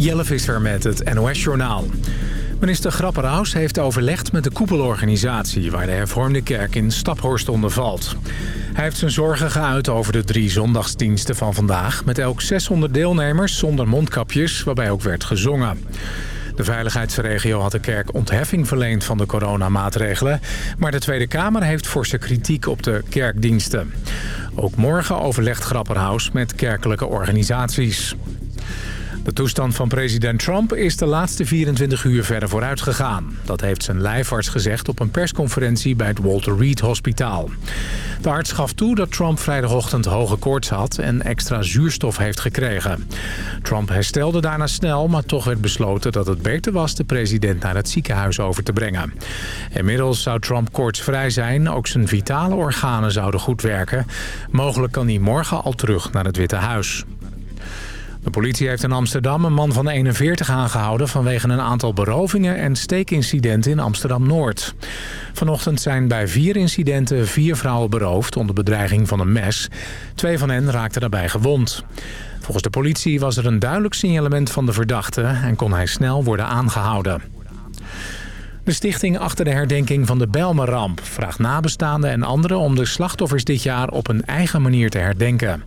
Jelle Visser met het NOS-journaal. Minister Grapperhaus heeft overlegd met de koepelorganisatie... waar de hervormde kerk in Staphorst onder valt. Hij heeft zijn zorgen geuit over de drie zondagsdiensten van vandaag... met elk 600 deelnemers zonder mondkapjes, waarbij ook werd gezongen. De veiligheidsregio had de kerk ontheffing verleend van de coronamaatregelen... maar de Tweede Kamer heeft forse kritiek op de kerkdiensten. Ook morgen overlegt Grapperhaus met kerkelijke organisaties. De toestand van president Trump is de laatste 24 uur verder vooruit gegaan. Dat heeft zijn lijfarts gezegd op een persconferentie bij het Walter Reed Hospitaal. De arts gaf toe dat Trump vrijdagochtend hoge koorts had en extra zuurstof heeft gekregen. Trump herstelde daarna snel, maar toch werd besloten dat het beter was de president naar het ziekenhuis over te brengen. Inmiddels zou Trump koortsvrij zijn, ook zijn vitale organen zouden goed werken. Mogelijk kan hij morgen al terug naar het Witte Huis. De politie heeft in Amsterdam een man van 41 aangehouden... vanwege een aantal berovingen en steekincidenten in Amsterdam-Noord. Vanochtend zijn bij vier incidenten vier vrouwen beroofd... onder bedreiging van een mes. Twee van hen raakten daarbij gewond. Volgens de politie was er een duidelijk signalement van de verdachte... en kon hij snel worden aangehouden. De stichting achter de herdenking van de Belmeramp vraagt nabestaanden en anderen om de slachtoffers dit jaar op een eigen manier te herdenken.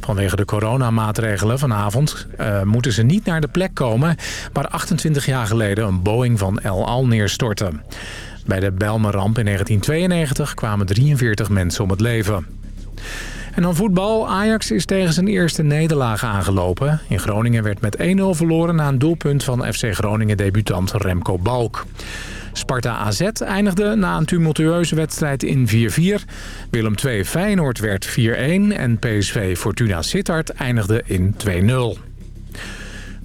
Vanwege de coronamaatregelen vanavond uh, moeten ze niet naar de plek komen... waar 28 jaar geleden een Boeing van El Al neerstortte. Bij de Belmeramp in 1992 kwamen 43 mensen om het leven. En dan voetbal. Ajax is tegen zijn eerste nederlaag aangelopen. In Groningen werd met 1-0 verloren na een doelpunt van FC Groningen debutant Remco Balk. Sparta AZ eindigde na een tumultueuze wedstrijd in 4-4. Willem II Feyenoord werd 4-1 en PSV Fortuna Sittard eindigde in 2-0.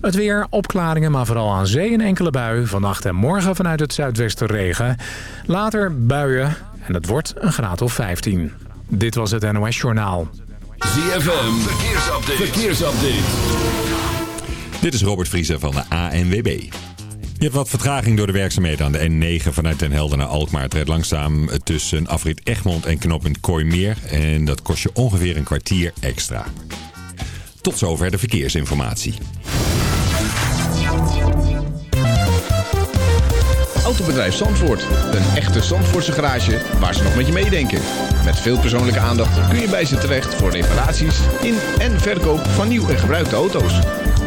Het weer, opklaringen, maar vooral aan zee een enkele bui. Vannacht en morgen vanuit het zuidwesten regen. Later buien en het wordt een graad of 15. Dit was het NOS Journaal. ZFM, verkeersupdate. verkeersupdate. Dit is Robert Vriezer van de ANWB. Je hebt wat vertraging door de werkzaamheden aan de N9 vanuit Den Helder naar Alkmaar. Het rijdt langzaam tussen afrit Egmond en knooppunt Kooimeer. En dat kost je ongeveer een kwartier extra. Tot zover de verkeersinformatie. Autobedrijf Zandvoort. Een echte Zandvoortse garage waar ze nog met je meedenken. Met veel persoonlijke aandacht kun je bij ze terecht voor reparaties in en verkoop van nieuw en gebruikte auto's.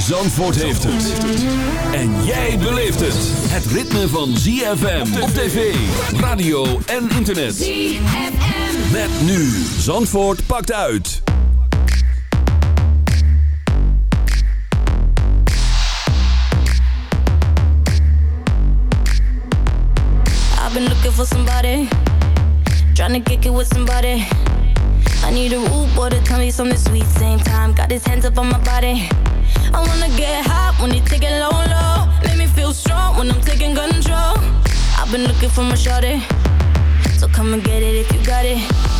Zandvoort heeft het. En jij beleeft het. Het ritme van ZFM op tv, radio en internet. ZFM. Met nu. Zandvoort pakt uit. I've been looking for somebody, trying to kick it with somebody. I need a rude boy to tell me something sweet. Same time, got his hands up on my body. I wanna get hot when he take it low, low. Make me feel strong when I'm taking control. I've been looking for my shorty, so come and get it if you got it.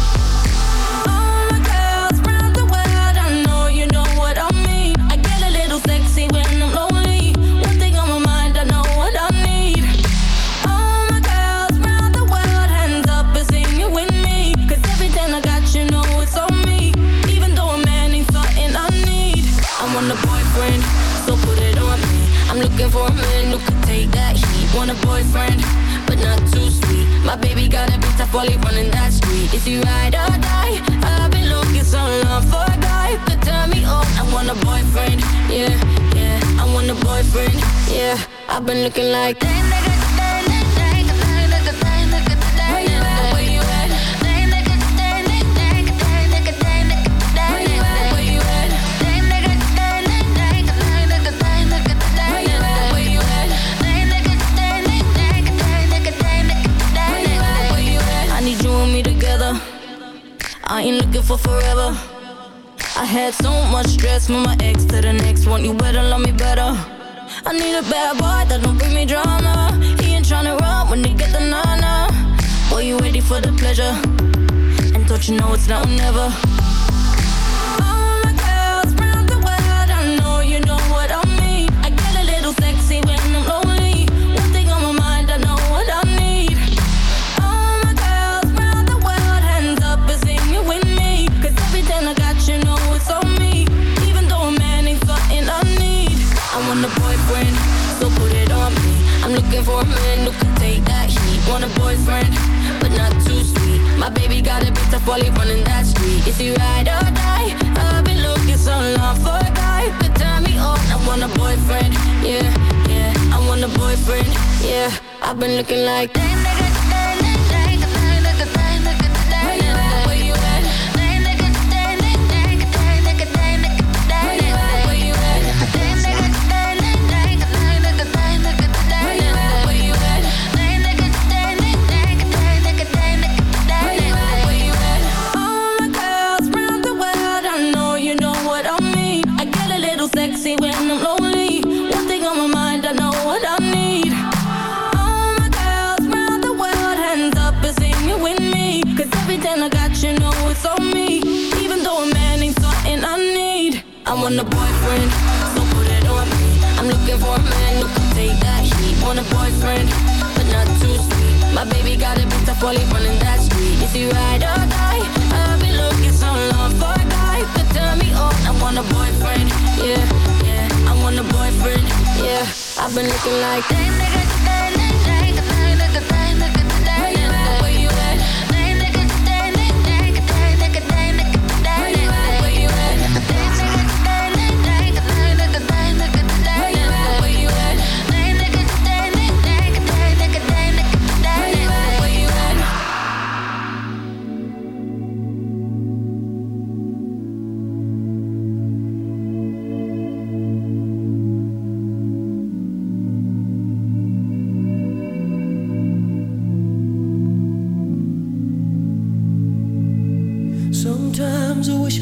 Looking for a man who could take that heat. Want a boyfriend, but not too sweet. My baby got a bit tough while he running that street. Is he ride or die? I've been looking so long for a guy could turn me on. I want a boyfriend, yeah, yeah. I want a boyfriend, yeah. I've been looking like that. I ain't looking for forever. I had so much stress from my ex to the next one. You better love me better. I need a bad boy that don't bring me drama. He ain't tryna run when he get the nana. Boy, you ready for the pleasure? And don't you know it's now or never?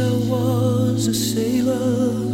wish I was a sailor.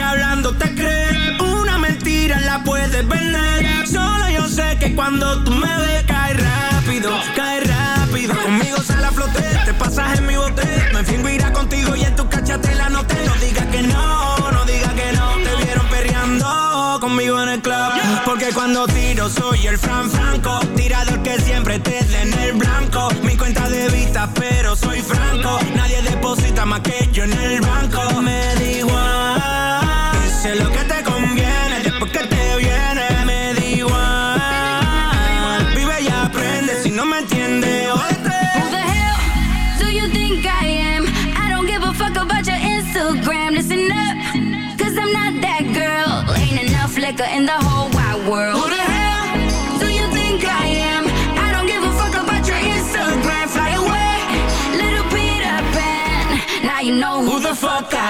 hablando te crees. Una mentira la puedes vender. Solo yo sé que cuando tú me ves, cae rápido, cae rápido. Conmigo sale a flote, te pasas en mi bote. Me fingo irá contigo y en tu cachate la noté. No digas que no, no digas que no. Te vieron perreando conmigo en el club. Porque cuando tiro soy el Fran Franco. Tirador que siempre te den el blanco. Mi cuenta de vista, pero soy franco. Nadie deposita más que yo en el banco.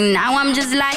Now I'm just like.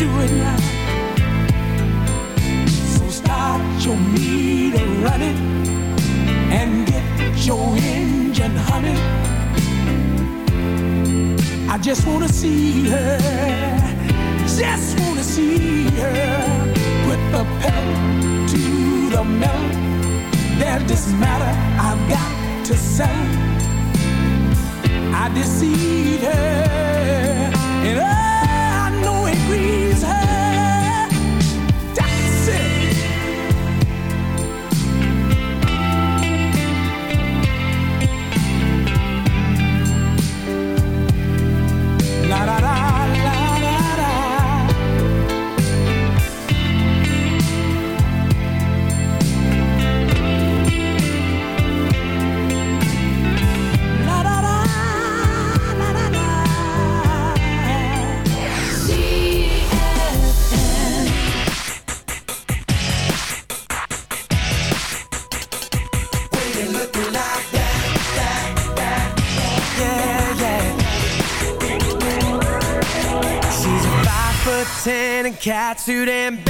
do it now. So start your meter running and get your engine humming. I just wanna see her, just wanna see her put the pedal to the metal. There's this matter I've got to sell. I deceived her. too damn big.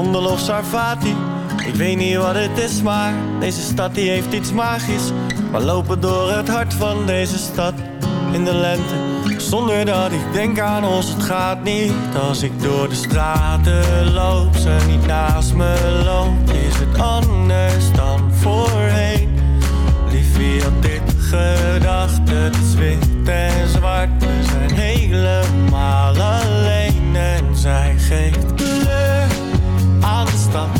Vondel of ik weet niet wat het is, maar deze stad die heeft iets magisch. We lopen door het hart van deze stad in de lente. Zonder dat ik denk aan ons, het gaat niet. Als ik door de straten loop, ze niet naast me loopt, is het anders dan voorheen. Lief, wie had dit gedacht? Het is wit en zwart, we zijn helemaal alleen en zij geeft kleur. stop.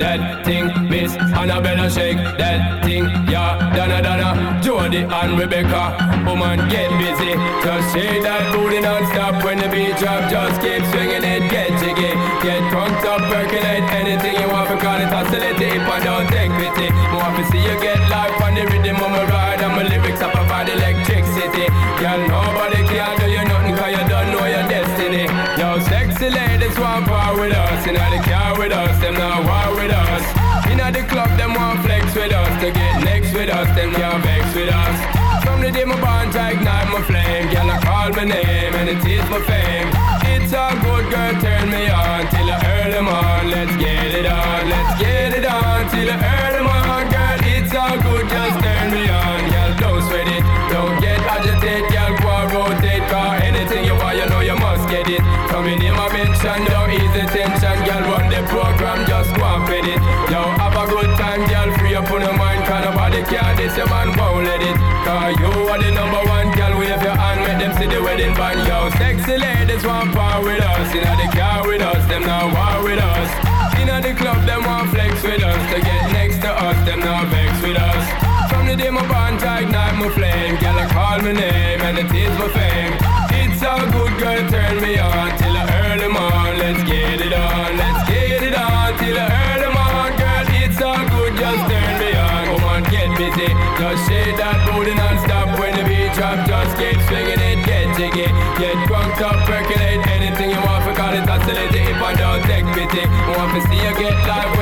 That thing, Miss? Annabella shake that thing, yeah. Donna, Donna, Jody and Rebecca. Woman, get busy. Just shake that booty non-stop when the beat drop. Just keep swinging it, get jiggy. Get drunk up, percolate anything you want. Because it's hostility, if I don't call my name and it is my fame. It's a good girl, turn me on till I earn them on. Let's get it on, let's get it on till I earn them on. Girl, it's all good, just turn me on. Girl, don't sweat it, don't get agitated. Girl, go rotate, cause anything you want, you know you must get it. Coming in my mention, don't ease the tension. Girl, run the program, just go and fit it. Yo, have a good time, girl, free up on your mind. Cause nobody can this, your man won't let it. Cause you are the number one, girl, wave your wedding band. Yo, sexy ladies want power with us. Inna the car with us, them now war with us. Inna the club, them want flex with us. To get next to us, them now vex with us. From the day my bond, I ignite my flame. Girl, I call my name and it is my fame. It's all good, girl, turn me on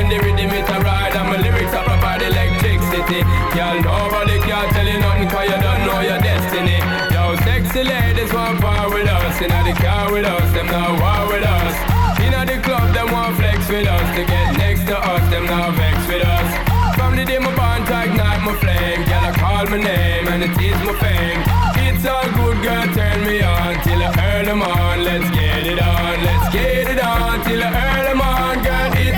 the rhythm it a ride and my lyrics are provide electricity. Girl, nobody can tell you nothing 'cause you don't know your destiny. Yo, sexy ladies want power with us. Inna the car with us, them now war with us. Inna the club, them want flex with us. To get next to us, them now vex with us. From the day my bond, ignite my flame. Girl, I call my name and it is my fame. It's all good, girl, turn me on till I earn them on. Let's get it on, let's get it on till I earn them on.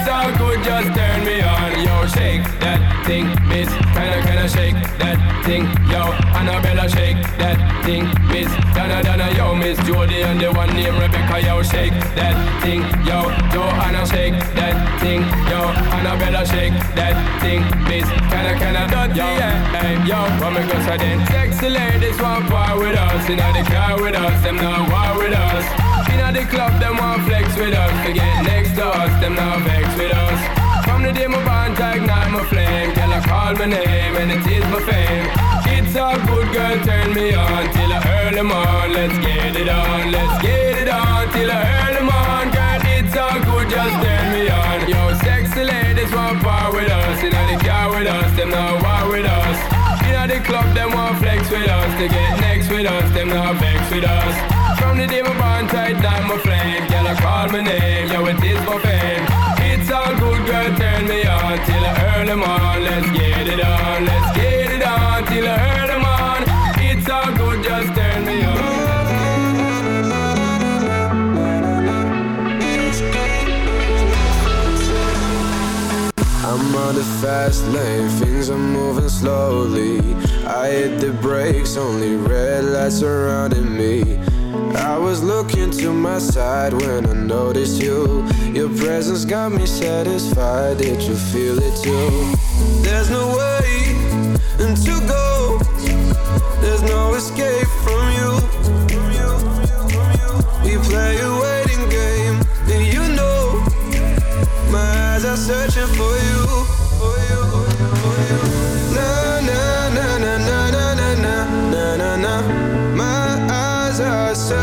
It's all good, just turn me on. Yo, shake that thing, miss. Kinda, kinda shake that thing. Yo, Annabella, shake that thing, miss. Donna, Donna, yo, miss Jody and the one named Rebecca, yo, shake that thing. Yo, Joanna, shake that thing. Yo, Annabella, shake that thing, miss. Kinda, kinda, yo, hey, yo, what me go so? Sexy ladies want power with us. Inna the car with us, them not war with us. Inna the club, them want flex with us. To get next to us, them not vex with us. From the day my bond, I ignite my flame. Girl, I call my name and it is my fame. It's all good, girl, turn me on till I earn them on. Let's get it on, let's get it on till I earn them on. Girl, it's all good, just turn me on. Yo, sexy ladies want power with us. Inna the car with us, them not war with us. Inna the club, them want flex with us. To get next with us, them not vex with us. From the day my bond tight down my flame, girl, I call my name, yo, it is my fame. It's all good, girl, turn me on till I earn them on. Let's get it on, let's get it on till I earn them on. It's all good, just turn me on. I'm on the fast lane, things are moving slowly. I hit the brakes, only red lights surrounding me. I was looking to my side when I noticed you. Your presence got me satisfied. Did you feel it too? There's no way to go. There's no escape from you. We play a waiting game, and you know my eyes are searching for you.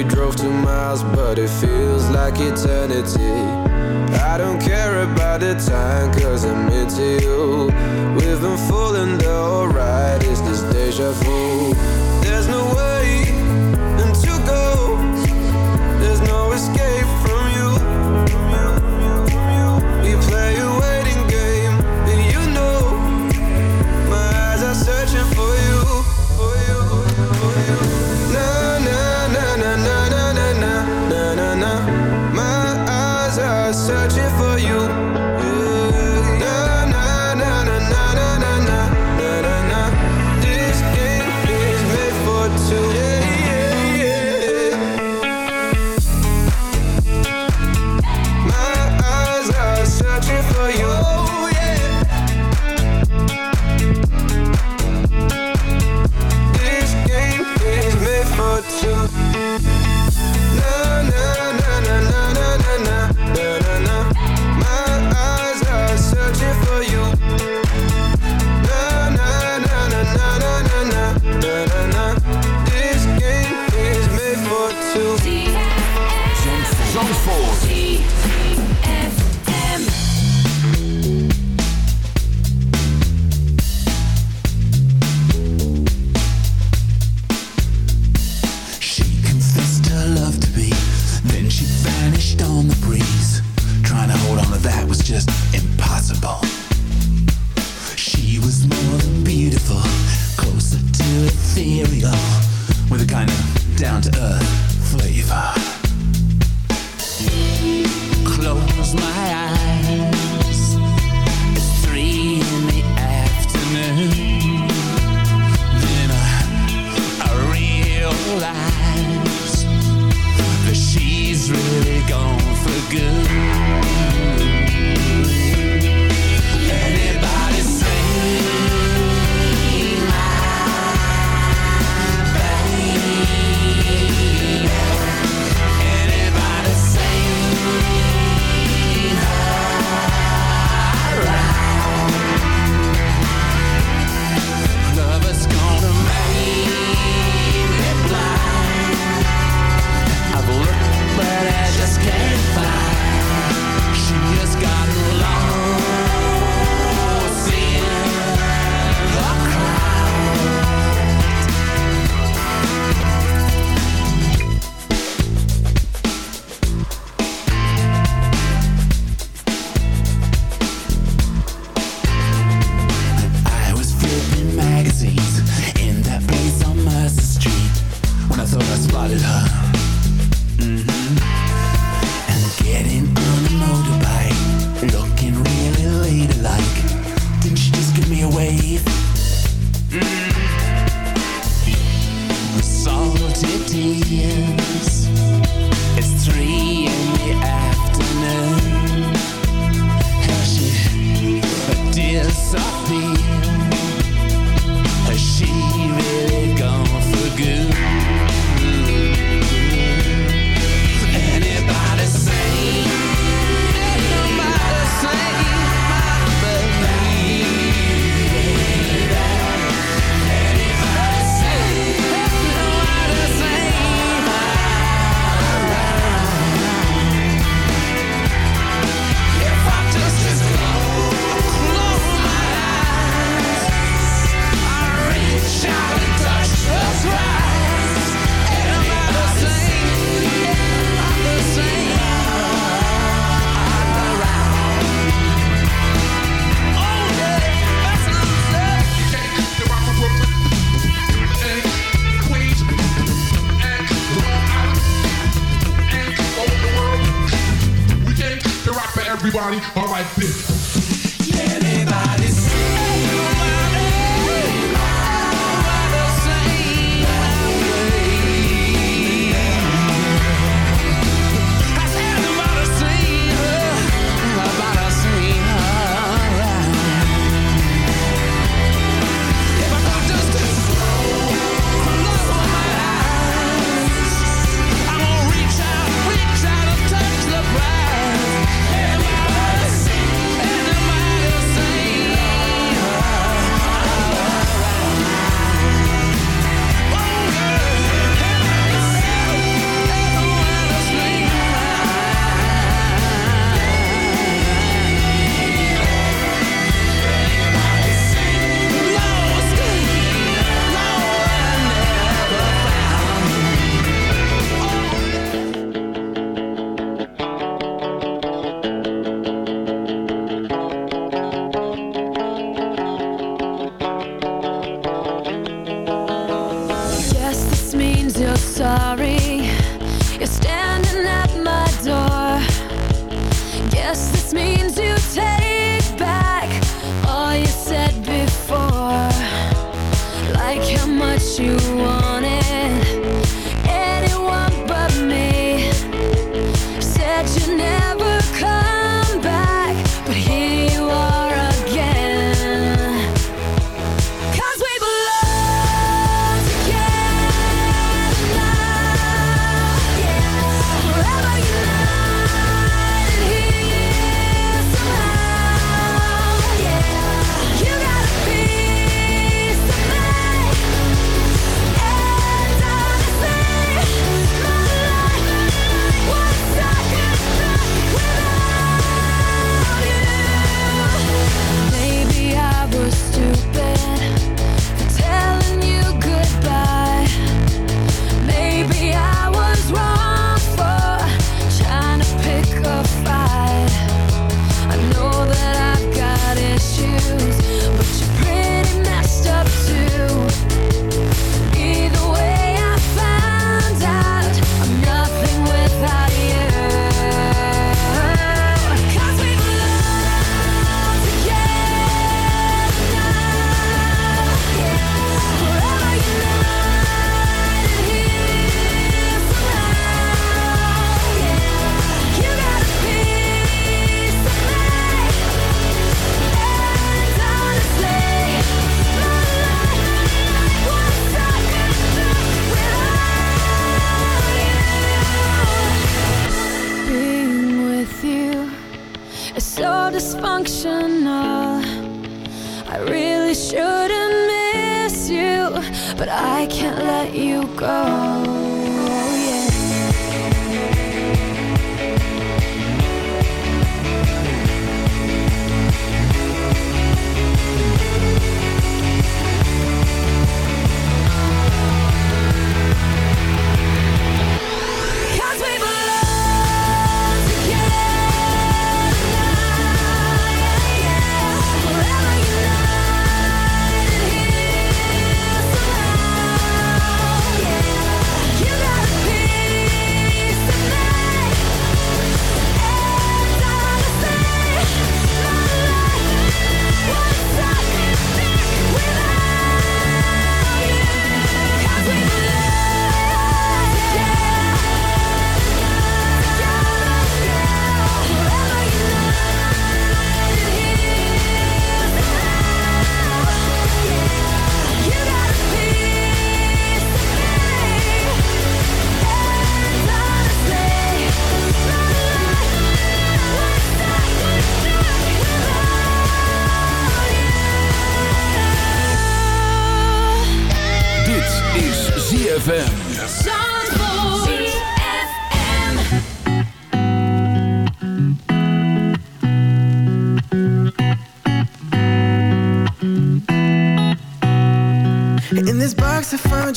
We drove two miles, but it feels like eternity. I don't care about the time, cause I'm into you. We've been fooling the alright, is this deja vu? There's no way bitch.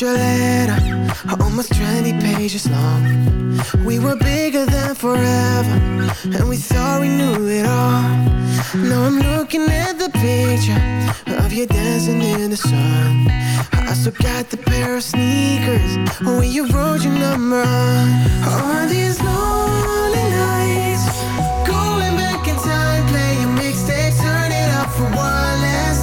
your letter Almost 20 pages long. We were bigger than forever And we thought we knew it all. Now I'm looking at the picture Of you dancing in the sun. I still got the pair of sneakers Where you wrote your number on. All these lonely nights? Going back in time Playing mixtapes Turn it up for one last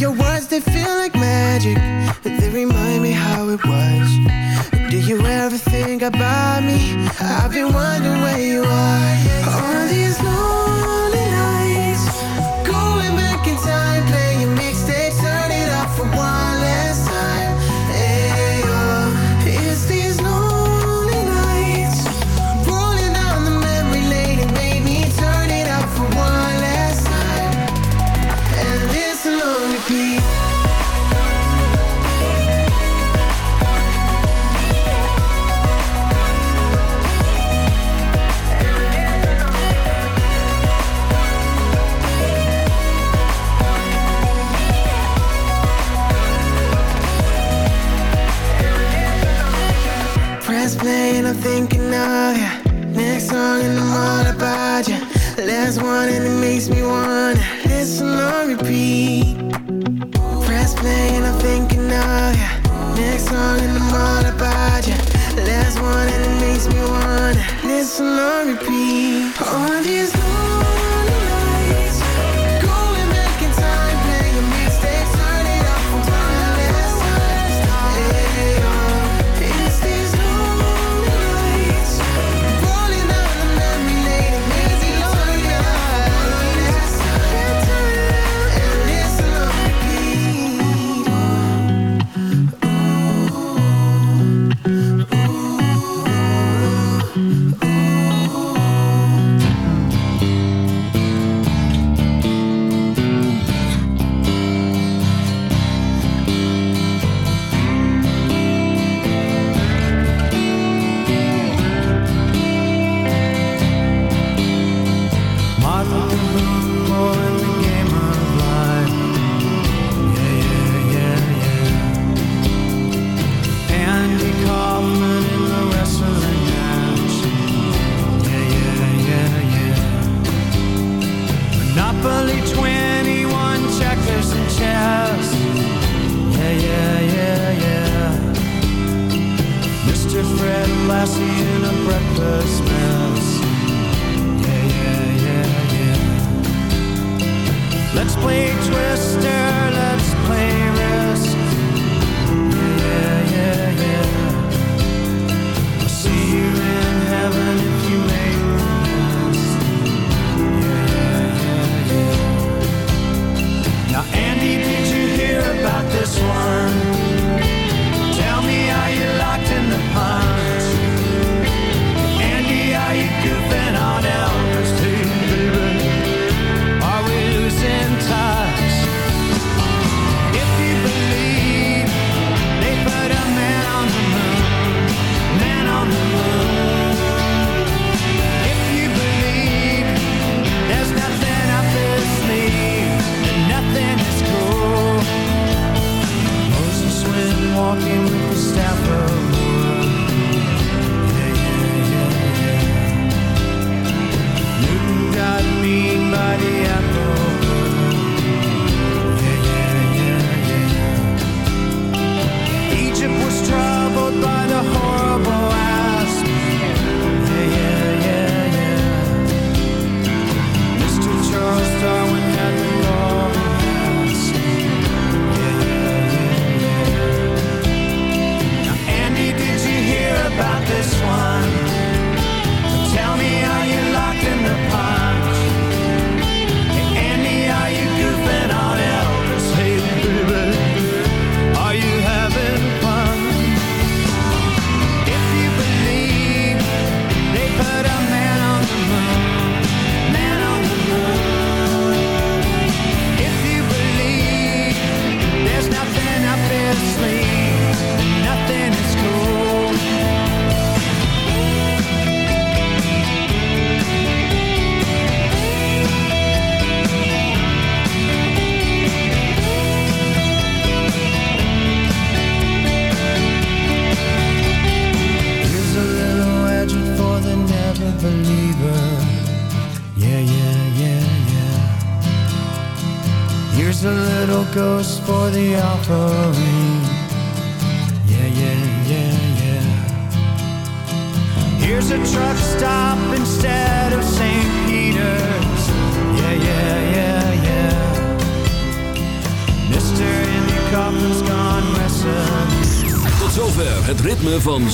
your words, they feel like magic. They remind me how it was. Do you ever think about me? I've been wondering where you are.